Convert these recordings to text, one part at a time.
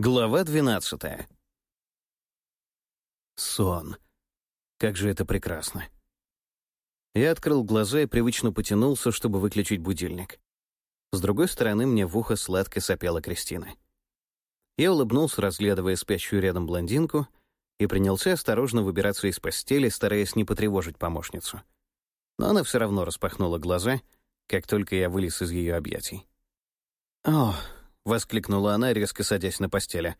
Глава двенадцатая. Сон. Как же это прекрасно. Я открыл глаза и привычно потянулся, чтобы выключить будильник. С другой стороны, мне в ухо сладко сопела Кристина. Я улыбнулся, разглядывая спящую рядом блондинку, и принялся осторожно выбираться из постели, стараясь не потревожить помощницу. Но она все равно распахнула глаза, как только я вылез из ее объятий. «О, воскликнула она, резко садясь на постели.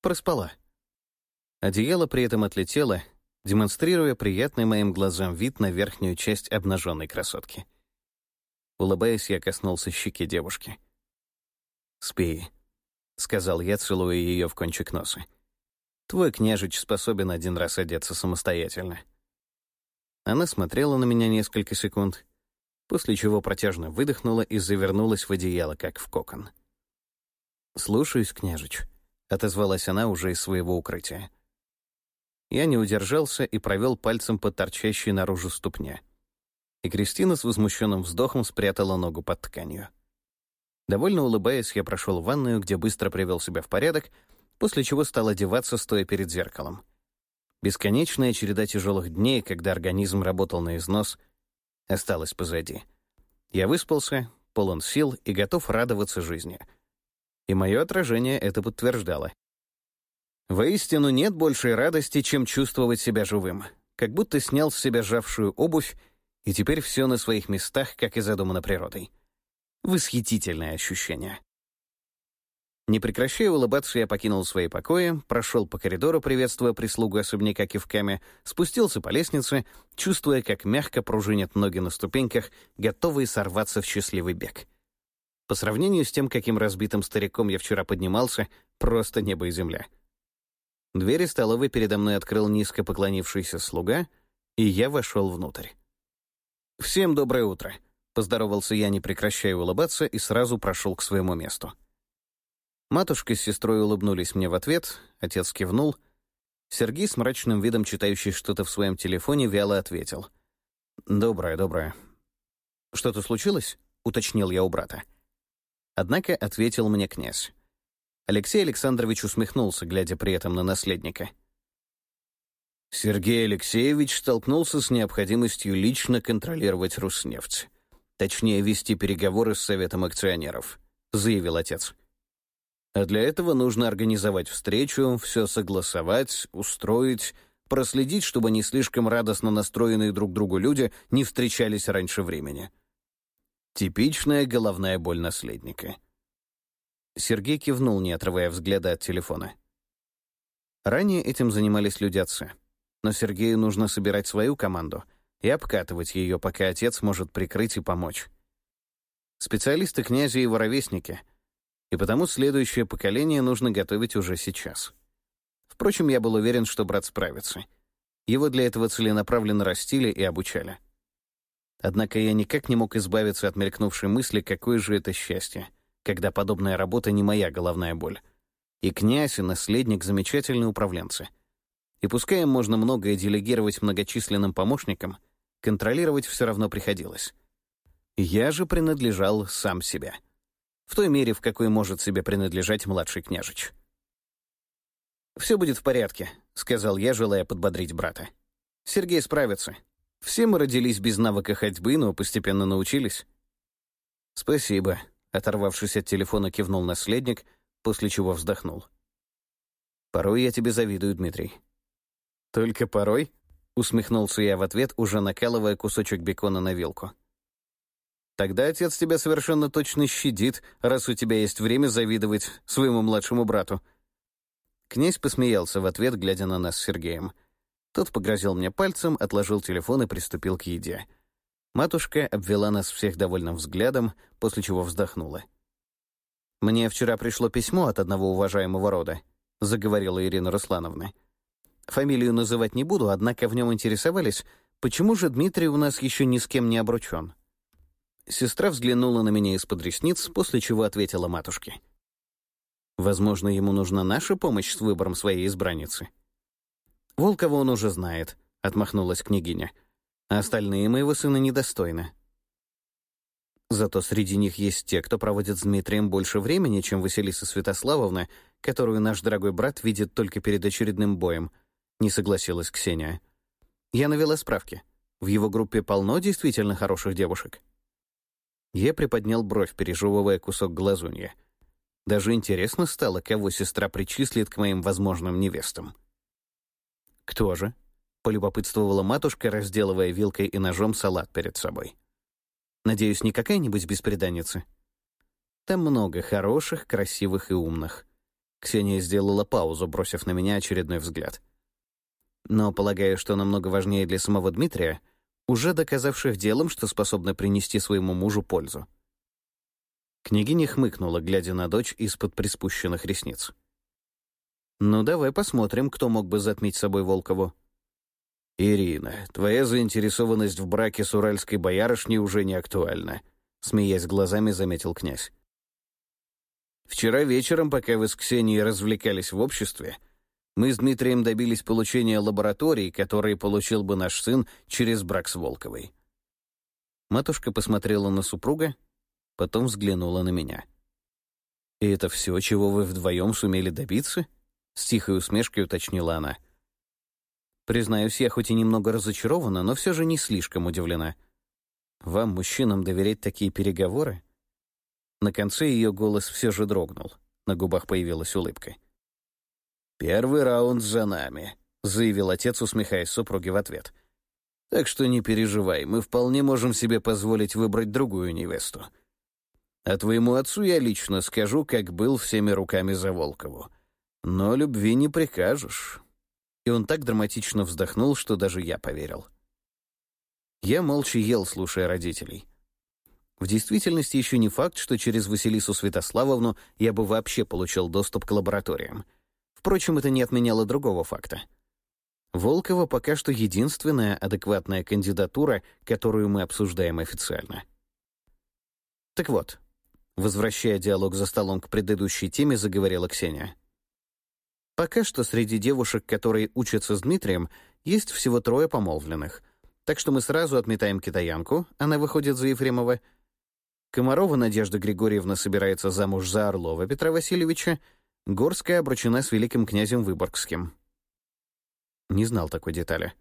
Проспала. Одеяло при этом отлетело, демонстрируя приятный моим глазам вид на верхнюю часть обнаженной красотки. Улыбаясь, я коснулся щеки девушки. «Спи», — сказал я, целуя ее в кончик носа. «Твой княжич способен один раз одеться самостоятельно». Она смотрела на меня несколько секунд, после чего протяжно выдохнула и завернулась в одеяло, как в кокон. «Слушаюсь, княжич», — отозвалась она уже из своего укрытия. Я не удержался и провел пальцем по торчащей наружу ступне. И Кристина с возмущенным вздохом спрятала ногу под тканью. Довольно улыбаясь, я прошел в ванную, где быстро привел себя в порядок, после чего стал одеваться, стоя перед зеркалом. Бесконечная череда тяжелых дней, когда организм работал на износ, осталась позади. Я выспался, полон сил и готов радоваться жизни — и мое отражение это подтверждало. Воистину нет большей радости, чем чувствовать себя живым, как будто снял с себя сжавшую обувь, и теперь все на своих местах, как и задумано природой. Восхитительное ощущение. Не прекращая улыбаться, я покинул свои покои, прошел по коридору, приветствуя прислугу особняка кивками, спустился по лестнице, чувствуя, как мягко пружинят ноги на ступеньках, готовые сорваться в счастливый бег. По сравнению с тем, каким разбитым стариком я вчера поднимался, просто небо и земля. Двери столовой передо мной открыл низко поклонившийся слуга, и я вошел внутрь. «Всем доброе утро», — поздоровался я, не прекращая улыбаться, и сразу прошел к своему месту. Матушка с сестрой улыбнулись мне в ответ, отец кивнул. Сергей с мрачным видом, читающий что-то в своем телефоне, вяло ответил. «Доброе, доброе». «Что-то случилось?» — уточнил я у брата. Однако ответил мне князь. Алексей Александрович усмехнулся, глядя при этом на наследника. Сергей Алексеевич столкнулся с необходимостью лично контролировать Руснефть. Точнее, вести переговоры с Советом акционеров, заявил отец. А для этого нужно организовать встречу, все согласовать, устроить, проследить, чтобы не слишком радостно настроенные друг другу люди не встречались раньше времени. Типичная головная боль наследника. Сергей кивнул, не отрывая взгляда от телефона. Ранее этим занимались люди отца. Но Сергею нужно собирать свою команду и обкатывать ее, пока отец может прикрыть и помочь. Специалисты князя и воровесники, и потому следующее поколение нужно готовить уже сейчас. Впрочем, я был уверен, что брат справится. Его для этого целенаправленно растили и обучали. Однако я никак не мог избавиться от мелькнувшей мысли, какое же это счастье, когда подобная работа не моя головная боль. И князь, и наследник — замечательные управленцы. И пускай им можно многое делегировать многочисленным помощникам, контролировать все равно приходилось. Я же принадлежал сам себе. В той мере, в какой может себе принадлежать младший княжич. «Все будет в порядке», — сказал я, желая подбодрить брата. «Сергей справится. Все мы родились без навыка ходьбы, но постепенно научились. «Спасибо», — оторвавшись от телефона, кивнул наследник, после чего вздохнул. «Порой я тебе завидую, Дмитрий». «Только порой?» — усмехнулся я в ответ, уже накалывая кусочек бекона на вилку. «Тогда отец тебя совершенно точно щадит, раз у тебя есть время завидовать своему младшему брату». Князь посмеялся в ответ, глядя на нас с Сергеем — тот погрозил мне пальцем, отложил телефон и приступил к еде. Матушка обвела нас всех довольным взглядом, после чего вздохнула. «Мне вчера пришло письмо от одного уважаемого рода», — заговорила Ирина Руслановна. «Фамилию называть не буду, однако в нем интересовались, почему же Дмитрий у нас еще ни с кем не обручен?» Сестра взглянула на меня из-под ресниц, после чего ответила матушке. «Возможно, ему нужна наша помощь с выбором своей избранницы». «Волкова он уже знает», — отмахнулась княгиня. «А остальные моего сына недостойны». Зато среди них есть те, кто проводит с Дмитрием больше времени, чем Василиса Святославовна, которую наш дорогой брат видит только перед очередным боем», — не согласилась Ксения. «Я навела справки. В его группе полно действительно хороших девушек». Я приподнял бровь, пережевывая кусок глазунья. Даже интересно стало, кого сестра причислит к моим возможным невестам. «Кто же?» — полюбопытствовала матушка, разделывая вилкой и ножом салат перед собой. «Надеюсь, не какая-нибудь беспреданница?» «Там много хороших, красивых и умных». Ксения сделала паузу, бросив на меня очередной взгляд. «Но полагаю, что намного важнее для самого Дмитрия, уже доказавших делом, что способны принести своему мужу пользу». Княгиня хмыкнула, глядя на дочь из-под приспущенных ресниц. «Ну, давай посмотрим, кто мог бы затмить собой Волкову». «Ирина, твоя заинтересованность в браке с уральской боярышней уже не актуальна», — смеясь глазами, заметил князь. «Вчера вечером, пока вы с Ксенией развлекались в обществе, мы с Дмитрием добились получения лабораторий, которые получил бы наш сын через брак с Волковой». Матушка посмотрела на супруга, потом взглянула на меня. «И это все, чего вы вдвоем сумели добиться?» — с тихой усмешкой уточнила она. Признаюсь, я хоть и немного разочарована, но все же не слишком удивлена. Вам, мужчинам, доверять такие переговоры? На конце ее голос все же дрогнул. На губах появилась улыбка. «Первый раунд за нами», — заявил отец, усмехаясь супруге в ответ. «Так что не переживай, мы вполне можем себе позволить выбрать другую невесту. А твоему отцу я лично скажу, как был всеми руками за Волкову. Но любви не прикажешь». И он так драматично вздохнул, что даже я поверил. Я молча ел, слушая родителей. В действительности еще не факт, что через Василису Святославовну я бы вообще получил доступ к лабораториям. Впрочем, это не отменяло другого факта. Волкова пока что единственная адекватная кандидатура, которую мы обсуждаем официально. Так вот, возвращая диалог за столом к предыдущей теме, заговорила Ксения. Пока что среди девушек, которые учатся с Дмитрием, есть всего трое помолвленных. Так что мы сразу отметаем китаянку, она выходит за Ефремова. Комарова Надежда Григорьевна собирается замуж за Орлова Петра Васильевича, Горская обручена с великим князем Выборгским. Не знал такой детали.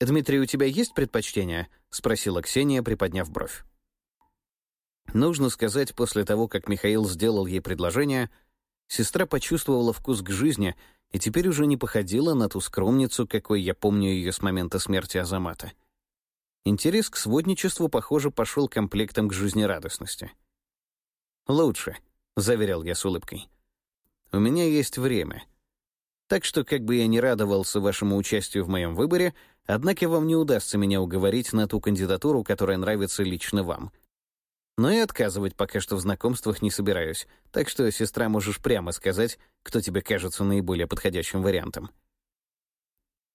«Дмитрий, у тебя есть предпочтение?» — спросила Ксения, приподняв бровь. Нужно сказать, после того, как Михаил сделал ей предложение, сестра почувствовала вкус к жизни и теперь уже не походила на ту скромницу, какой я помню ее с момента смерти Азамата. Интерес к сводничеству, похоже, пошел комплектом к жизнерадостности. «Лучше», — заверял я с улыбкой. У меня есть время. Так что, как бы я ни радовался вашему участию в моем выборе, однако вам не удастся меня уговорить на ту кандидатуру, которая нравится лично вам. Но и отказывать пока что в знакомствах не собираюсь, так что, сестра, можешь прямо сказать, кто тебе кажется наиболее подходящим вариантом.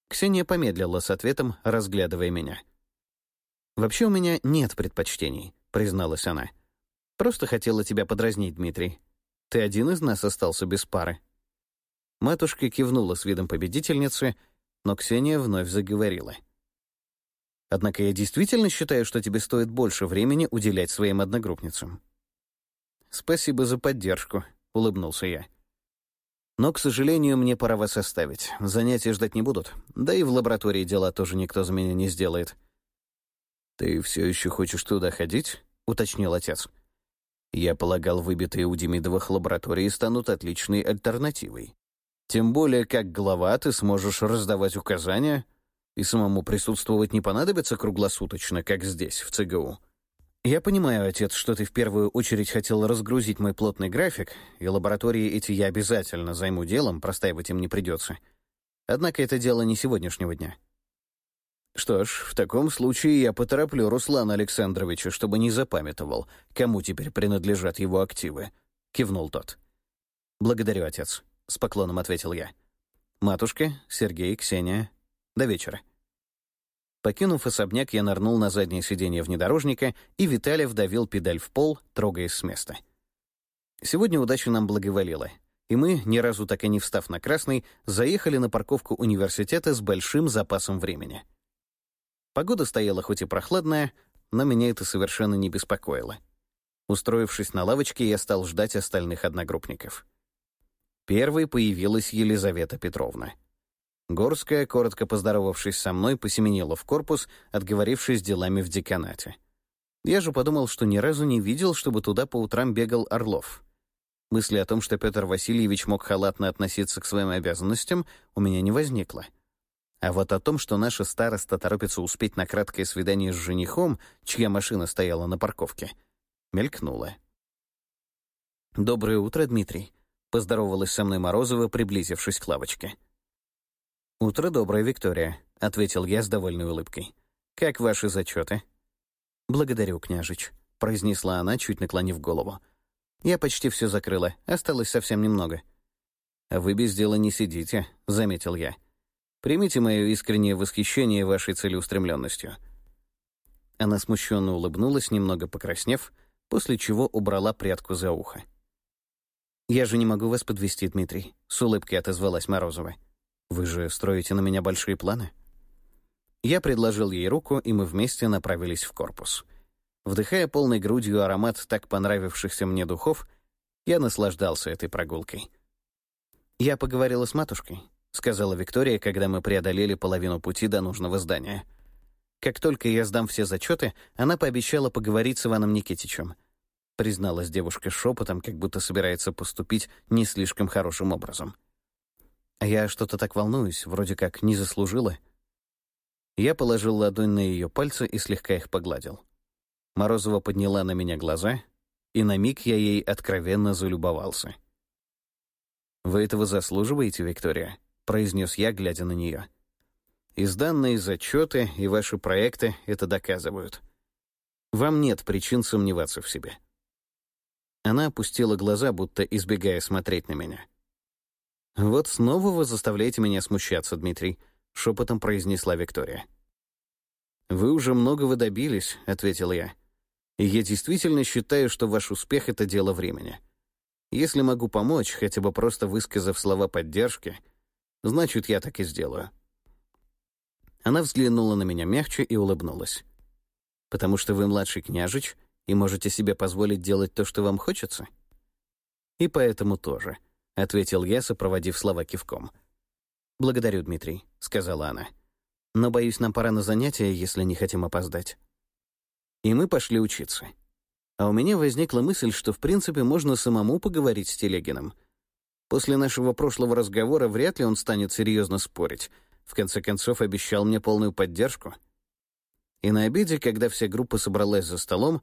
Ксения помедлила с ответом, разглядывая меня. «Вообще у меня нет предпочтений», — призналась она. «Просто хотела тебя подразнить, Дмитрий. Ты один из нас остался без пары». Матушка кивнула с видом победительницы, но Ксения вновь заговорила. «Однако я действительно считаю, что тебе стоит больше времени уделять своим одногруппницам». «Спасибо за поддержку», — улыбнулся я. «Но, к сожалению, мне пора вас оставить. Занятия ждать не будут. Да и в лаборатории дела тоже никто за меня не сделает». «Ты все еще хочешь туда ходить?» — уточнил отец. Я полагал, выбитые у Демидовых лаборатории станут отличной альтернативой. Тем более, как глава, ты сможешь раздавать указания, и самому присутствовать не понадобится круглосуточно, как здесь, в ЦГУ. Я понимаю, отец, что ты в первую очередь хотел разгрузить мой плотный график, и лаборатории эти я обязательно займу делом, простаивать им не придется. Однако это дело не сегодняшнего дня. «Что ж, в таком случае я потороплю Руслана Александровича, чтобы не запамятовал, кому теперь принадлежат его активы», — кивнул тот. «Благодарю, отец», — с поклоном ответил я. «Матушка, Сергей, Ксения, до вечера». Покинув особняк, я нырнул на заднее сиденье внедорожника, и Виталий вдавил педаль в пол, трогаясь с места. Сегодня удача нам благоволила, и мы, ни разу так и не встав на красный, заехали на парковку университета с большим запасом времени — Погода стояла хоть и прохладная, но меня это совершенно не беспокоило. Устроившись на лавочке, я стал ждать остальных одногруппников. Первой появилась Елизавета Петровна. Горская, коротко поздоровавшись со мной, посеменила в корпус, отговорившись делами в деканате. Я же подумал, что ни разу не видел, чтобы туда по утрам бегал Орлов. Мысли о том, что Петр Васильевич мог халатно относиться к своим обязанностям, у меня не возникло. А вот о том, что наша староста торопится успеть на краткое свидание с женихом, чья машина стояла на парковке, мелькнуло. «Доброе утро, Дмитрий», — поздоровалась со мной Морозова, приблизившись к лавочке. «Утро доброе, Виктория», — ответил я с довольной улыбкой. «Как ваши зачеты?» «Благодарю, княжич», — произнесла она, чуть наклонив голову. «Я почти все закрыла, осталось совсем немного». «А вы без дела не сидите», — заметил я. Примите мое искреннее восхищение вашей целеустремленностью». Она смущенно улыбнулась, немного покраснев, после чего убрала прядку за ухо. «Я же не могу вас подвести, Дмитрий», — с улыбкой отозвалась Морозова. «Вы же строите на меня большие планы?» Я предложил ей руку, и мы вместе направились в корпус. Вдыхая полной грудью аромат так понравившихся мне духов, я наслаждался этой прогулкой. Я поговорила с матушкой. — сказала Виктория, когда мы преодолели половину пути до нужного здания. «Как только я сдам все зачеты, она пообещала поговорить с Иваном Никитичем». Призналась девушка шепотом, как будто собирается поступить не слишком хорошим образом. «А я что-то так волнуюсь, вроде как не заслужила». Я положил ладонь на ее пальцы и слегка их погладил. Морозова подняла на меня глаза, и на миг я ей откровенно залюбовался. «Вы этого заслуживаете, Виктория?» — произнес я, глядя на нее. «Изданные зачеты и ваши проекты это доказывают. Вам нет причин сомневаться в себе». Она опустила глаза, будто избегая смотреть на меня. «Вот снова вы заставляете меня смущаться, Дмитрий», — шепотом произнесла Виктория. «Вы уже многого добились», — ответил я. «И я действительно считаю, что ваш успех — это дело времени. Если могу помочь, хотя бы просто высказав слова поддержки — Значит, я так и сделаю». Она взглянула на меня мягче и улыбнулась. «Потому что вы младший княжич и можете себе позволить делать то, что вам хочется?» «И поэтому тоже», — ответил я, сопроводив слова кивком. «Благодарю, Дмитрий», — сказала она. «Но, боюсь, нам пора на занятия, если не хотим опоздать». И мы пошли учиться. А у меня возникла мысль, что, в принципе, можно самому поговорить с Телегиным — После нашего прошлого разговора вряд ли он станет серьезно спорить. В конце концов, обещал мне полную поддержку. И на обеде, когда вся группа собралась за столом,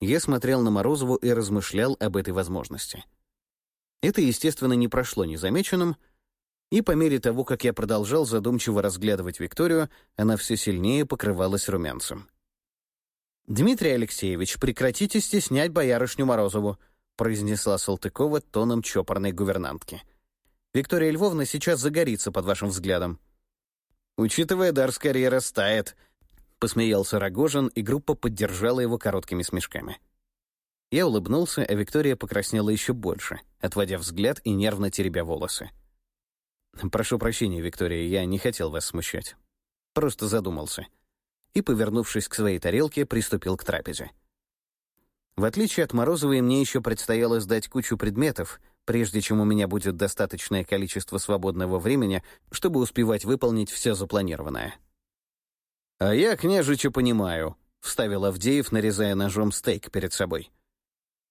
я смотрел на Морозову и размышлял об этой возможности. Это, естественно, не прошло незамеченным, и по мере того, как я продолжал задумчиво разглядывать Викторию, она все сильнее покрывалась румянцем. «Дмитрий Алексеевич, прекратите стеснять боярышню Морозову», произнесла Салтыкова тоном чопорной гувернантки. «Виктория Львовна сейчас загорится под вашим взглядом». «Учитывая дар, скорее растает», — посмеялся Рогожин, и группа поддержала его короткими смешками. Я улыбнулся, а Виктория покраснела еще больше, отводя взгляд и нервно теребя волосы. «Прошу прощения, Виктория, я не хотел вас смущать. Просто задумался». И, повернувшись к своей тарелке, приступил к трапезе. В отличие от Морозовой, мне еще предстояло сдать кучу предметов, прежде чем у меня будет достаточное количество свободного времени, чтобы успевать выполнить все запланированное. «А я княжича понимаю», — вставил Авдеев, нарезая ножом стейк перед собой.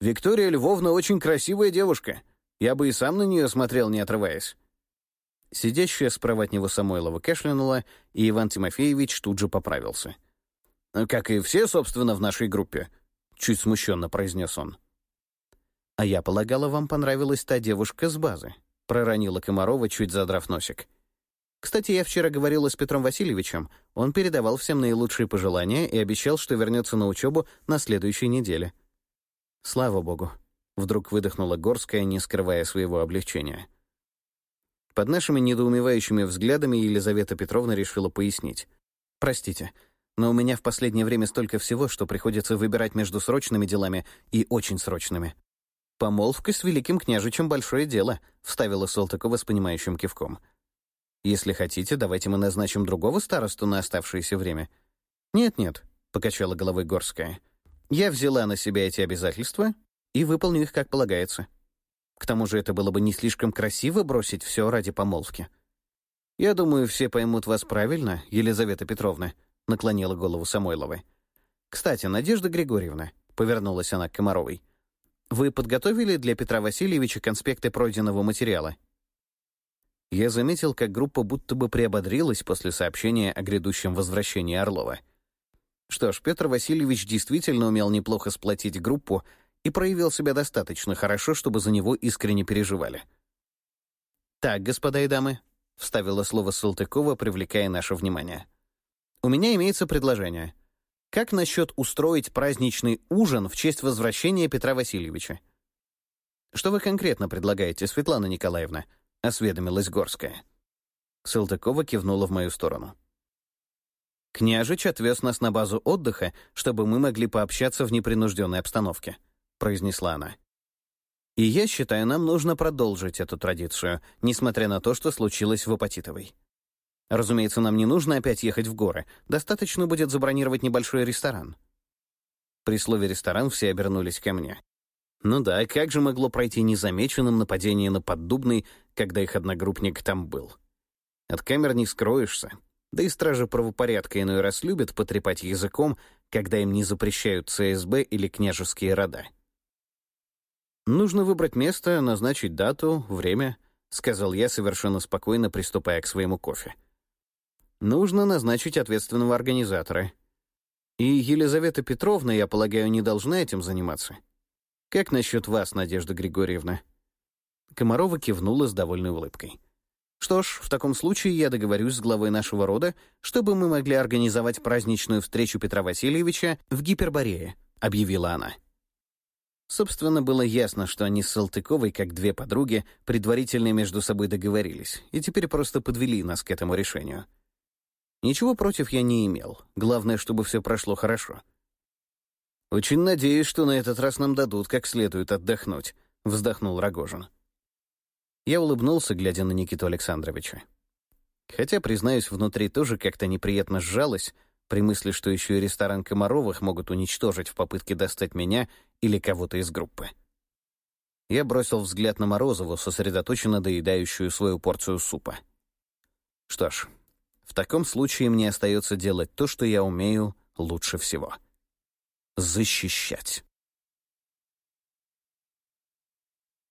«Виктория Львовна очень красивая девушка. Я бы и сам на нее смотрел, не отрываясь». Сидящая справа от него Самойлова кашлянула, и Иван Тимофеевич тут же поправился. «Как и все, собственно, в нашей группе», чуть смущенно произнес он. «А я полагала, вам понравилась та девушка с базы», — проронила Комарова, чуть задрав носик. «Кстати, я вчера говорила с Петром Васильевичем. Он передавал всем наилучшие пожелания и обещал, что вернется на учебу на следующей неделе». «Слава богу», — вдруг выдохнула Горская, не скрывая своего облегчения. Под нашими недоумевающими взглядами Елизавета Петровна решила пояснить. «Простите, но у меня в последнее время столько всего, что приходится выбирать между срочными делами и очень срочными. «Помолвка с великим княжичем — большое дело», — вставила Салтыкова с понимающим кивком. «Если хотите, давайте мы назначим другого старосту на оставшееся время». «Нет-нет», — покачала головой Горская. «Я взяла на себя эти обязательства и выполню их как полагается». К тому же это было бы не слишком красиво бросить все ради помолвки. «Я думаю, все поймут вас правильно, Елизавета Петровна», — наклонила голову Самойловой. «Кстати, Надежда Григорьевна», — повернулась она к Комаровой, «вы подготовили для Петра Васильевича конспекты пройденного материала?» Я заметил, как группа будто бы приободрилась после сообщения о грядущем возвращении Орлова. Что ж, Петр Васильевич действительно умел неплохо сплотить группу и проявил себя достаточно хорошо, чтобы за него искренне переживали. «Так, господа и дамы», — вставила слово Салтыкова, привлекая наше внимание. «У меня имеется предложение. Как насчет устроить праздничный ужин в честь возвращения Петра Васильевича?» «Что вы конкретно предлагаете, Светлана Николаевна?» — осведомилась Горская. Салтыкова кивнула в мою сторону. «Княжич отвез нас на базу отдыха, чтобы мы могли пообщаться в непринужденной обстановке», — произнесла она. «И я считаю, нам нужно продолжить эту традицию, несмотря на то, что случилось в Апатитовой. Разумеется, нам не нужно опять ехать в горы, достаточно будет забронировать небольшой ресторан». При слове «ресторан» все обернулись ко мне. Ну да, как же могло пройти незамеченным нападение на Поддубный, когда их одногруппник там был? От камер не скроешься. Да и стражи правопорядка иной раз любят потрепать языком, когда им не запрещают ЦСБ или княжеские рода. «Нужно выбрать место, назначить дату, время», — сказал я, совершенно спокойно приступая к своему кофе. «Нужно назначить ответственного организатора. И Елизавета Петровна, я полагаю, не должна этим заниматься». «Как насчет вас, Надежда Григорьевна?» Комарова кивнула с довольной улыбкой. «Что ж, в таком случае я договорюсь с главой нашего рода, чтобы мы могли организовать праздничную встречу Петра Васильевича в Гиперборее», — объявила она. Собственно, было ясно, что они с Салтыковой, как две подруги, предварительно между собой договорились, и теперь просто подвели нас к этому решению. Ничего против я не имел, главное, чтобы все прошло хорошо. «Очень надеюсь, что на этот раз нам дадут как следует отдохнуть», — вздохнул Рогожин. Я улыбнулся, глядя на Никиту Александровича. Хотя, признаюсь, внутри тоже как-то неприятно сжалось при мысли, что еще и ресторан Комаровых могут уничтожить в попытке достать меня или кого-то из группы. Я бросил взгляд на Морозову, сосредоточенно доедающую свою порцию супа. Что ж, в таком случае мне остается делать то, что я умею лучше всего — защищать.